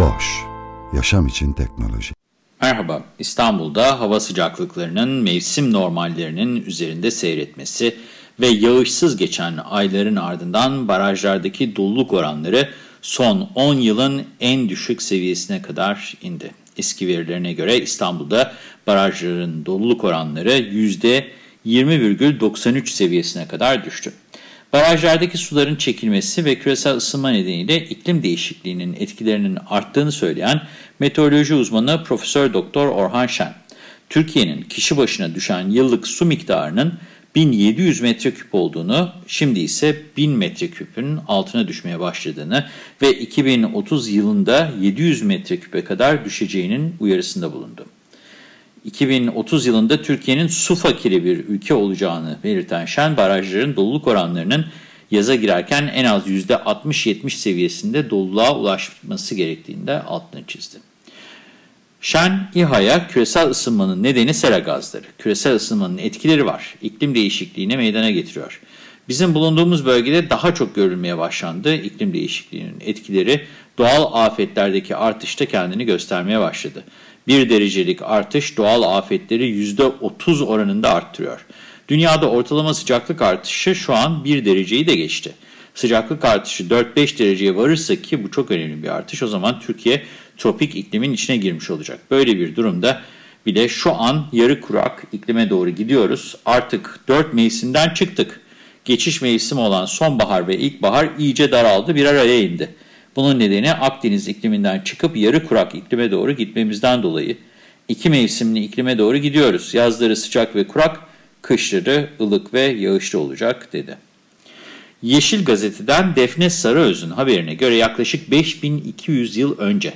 Boş, yaşam için teknoloji. Merhaba, İstanbul'da hava sıcaklıklarının mevsim normallerinin üzerinde seyretmesi ve yağışsız geçen ayların ardından barajlardaki doluluk oranları son 10 yılın en düşük seviyesine kadar indi. Eski verilerine göre İstanbul'da barajların doluluk oranları %20,93 seviyesine kadar düştü. Barajlardaki suların çekilmesi ve küresel ısınma nedeniyle iklim değişikliğinin etkilerinin arttığını söyleyen meteoroloji uzmanı Profesör Doktor Orhan Şen, Türkiye'nin kişi başına düşen yıllık su miktarının 1700 metreküp olduğunu, şimdi ise 1000 metreküpün altına düşmeye başladığını ve 2030 yılında 700 metreküpe kadar düşeceğinin uyarısında bulundu. 2030 yılında Türkiye'nin su fakiri bir ülke olacağını belirten Şen, barajların doluluk oranlarının yaza girerken en az %60-70 seviyesinde doluluğa ulaşması gerektiğini de altını çizdi. Şen, İHA'ya küresel ısınmanın nedeni sera gazları. Küresel ısınmanın etkileri var. İklim değişikliğine meydana getiriyor. Bizim bulunduğumuz bölgede daha çok görülmeye başlandı. İklim değişikliğinin etkileri doğal afetlerdeki artışta kendini göstermeye başladı. 1 derecelik artış doğal afetleri %30 oranında arttırıyor. Dünyada ortalama sıcaklık artışı şu an 1 dereceyi de geçti. Sıcaklık artışı 4-5 dereceye varırsa ki bu çok önemli bir artış o zaman Türkiye tropik iklimin içine girmiş olacak. Böyle bir durumda bile şu an yarı kurak iklime doğru gidiyoruz. Artık 4 mevsimden çıktık. Geçiş mevsimi olan sonbahar ve ilkbahar iyice daraldı bir araya indi. Bunun nedeni Akdeniz ikliminden çıkıp yarı kurak iklime doğru gitmemizden dolayı iki mevsimli iklime doğru gidiyoruz. Yazları sıcak ve kurak, kışları ılık ve yağışlı olacak dedi. Yeşil Gazete'den Defne Sarıöz'ün haberine göre yaklaşık 5200 yıl önce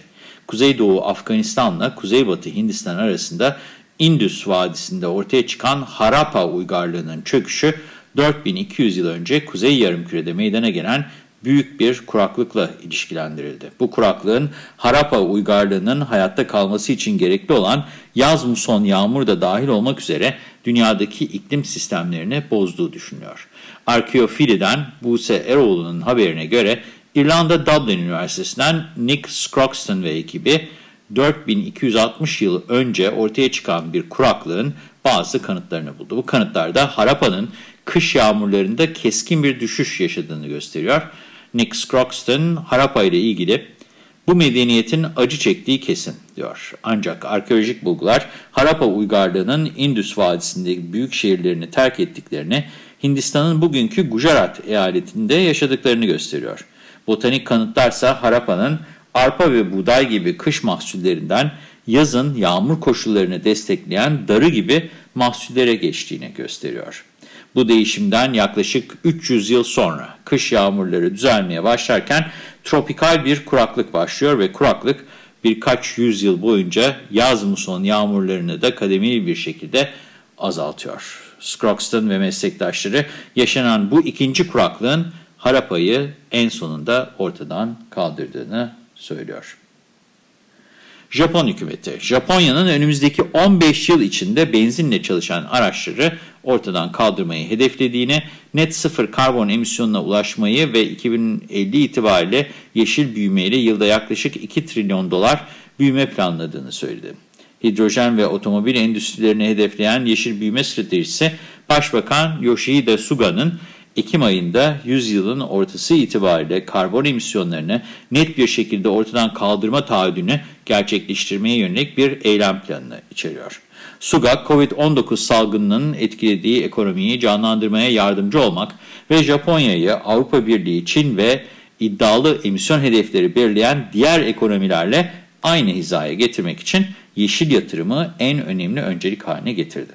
Kuzeydoğu Afganistan'la Kuzeybatı Hindistan arasında Indus Vadisi'nde ortaya çıkan Harappa uygarlığının çöküşü 4200 yıl önce Kuzey Yarımküre'de meydana gelen büyük bir kuraklıkla ilişkilendirildi. Bu kuraklığın Harappa uygarlığının hayatta kalması için gerekli olan yaz muson yağmur da dahil olmak üzere dünyadaki iklim sistemlerini bozduğu düşünülüyor. Arkeofili'den Buse Eroğlu'nun haberine göre İrlanda Dublin Üniversitesi'nden Nick Scroxton ve ekibi 4260 yıl önce ortaya çıkan bir kuraklığın bazı kanıtlarını buldu. Bu kanıtlarda Harappa'nın kış yağmurlarında keskin bir düşüş yaşadığını gösteriyor. Nick Scroxton, Harappa ile ilgili bu medeniyetin acı çektiği kesin diyor. Ancak arkeolojik bulgular Harappa uygarlığının Indus Vadisi'ndeki büyük şehirlerini terk ettiklerini, Hindistan'ın bugünkü Gujarat eyaletinde yaşadıklarını gösteriyor. Botanik kanıtlarsa Harappa'nın arpa ve buğday gibi kış mahsullerinden yazın yağmur koşullarını destekleyen darı gibi mahsullere geçtiğini gösteriyor. Bu değişimden yaklaşık 300 yıl sonra kış yağmurları düzelmeye başlarken tropikal bir kuraklık başlıyor ve kuraklık birkaç yüzyıl boyunca yaz muson yağmurlarını da kademeli bir şekilde azaltıyor. Scroxton ve meslektaşları yaşanan bu ikinci kuraklığın Harappa'yı en sonunda ortadan kaldırdığını söylüyor. Japon hükümeti, Japonya'nın önümüzdeki 15 yıl içinde benzinle çalışan araçları ortadan kaldırmayı hedeflediğini, net sıfır karbon emisyonuna ulaşmayı ve 2050 itibariyle yeşil büyümeyle yılda yaklaşık 2 trilyon dolar büyüme planladığını söyledi. Hidrojen ve otomobil endüstrilerini hedefleyen yeşil büyüme stratejisi, Başbakan Yoshihide Suga'nın Ekim ayında 100 yılın ortası itibariyle karbon emisyonlarını net bir şekilde ortadan kaldırma taahhüdünü gerçekleştirmeye yönelik bir eylem planını içeriyor. Suga, Covid-19 salgınının etkilediği ekonomiyi canlandırmaya yardımcı olmak ve Japonya'yı Avrupa Birliği, Çin ve iddialı emisyon hedefleri belirleyen diğer ekonomilerle aynı hizaya getirmek için yeşil yatırımı en önemli öncelik haline getirdi.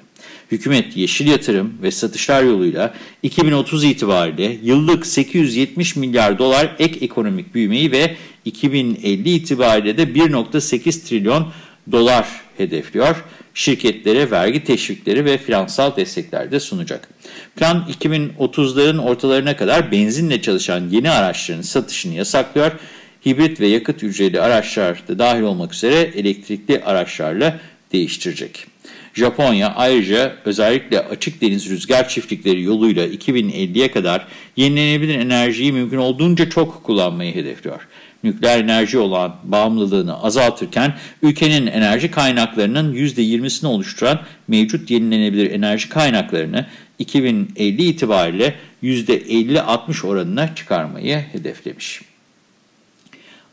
Hükümet yeşil yatırım ve satışlar yoluyla 2030 itibariyle yıllık 870 milyar dolar ek ekonomik büyümeyi ve 2050 itibariyle de 1.8 trilyon dolar hedefliyor. Şirketlere vergi teşvikleri ve finansal destekler de sunacak. Plan 2030'ların ortalarına kadar benzinle çalışan yeni araçların satışını yasaklıyor. Hibrit ve yakıt hücreli araçlar da dahil olmak üzere elektrikli araçlarla değiştirecek. Japonya ayrıca özellikle açık deniz rüzgar çiftlikleri yoluyla 2050'ye kadar yenilenebilir enerjiyi mümkün olduğunca çok kullanmayı hedefliyor. Nükleer enerji olan bağımlılığını azaltırken ülkenin enerji kaynaklarının %20'sini oluşturan mevcut yenilenebilir enerji kaynaklarını 2050 itibariyle %50-60 oranına çıkarmayı hedeflemiş.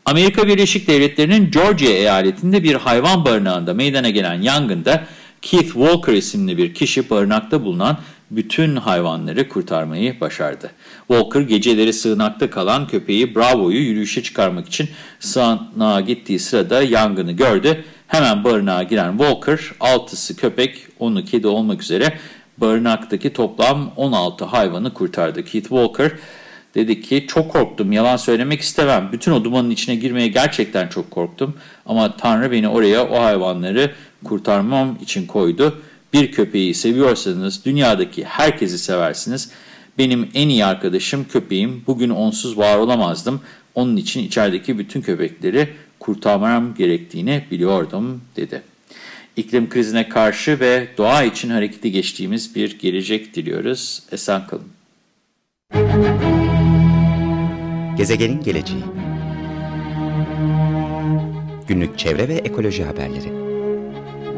Amerika Birleşik Devletleri'nin Georgia eyaletinde bir hayvan barınağında meydana gelen yangında Keith Walker isimli bir kişi barınakta bulunan bütün hayvanları kurtarmayı başardı. Walker geceleri sığınakta kalan köpeği Bravo'yu yürüyüşe çıkarmak için sığınağa gittiği sırada yangını gördü. Hemen barınağa giren Walker 6'sı köpek 10'u kedi olmak üzere barınaktaki toplam 16 hayvanı kurtardı. Keith Walker dedi ki çok korktum yalan söylemek istemem. Bütün o dumanın içine girmeye gerçekten çok korktum. Ama Tanrı beni oraya o hayvanları kurtarmam için koydu. Bir köpeği seviyorsanız dünyadaki herkesi seversiniz. Benim en iyi arkadaşım köpeğim. Bugün onsuz var olamazdım. Onun için içerideki bütün köpekleri kurtarmam gerektiğini biliyordum dedi. İklim krizine karşı ve doğa için harekete geçtiğimiz bir gelecek diliyoruz. Esen kalın. Gezegenin geleceği Günlük çevre ve ekoloji haberleri